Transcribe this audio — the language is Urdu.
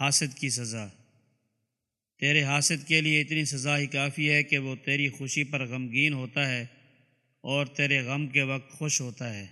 حاسد کی سزا۔ تیرے حاسد کے لیے اتنی سزا ہی کافی ہے کہ وہ تیری خوشی پر غمگین ہوتا ہے اور تیرے غم کے وقت خوش ہوتا ہے۔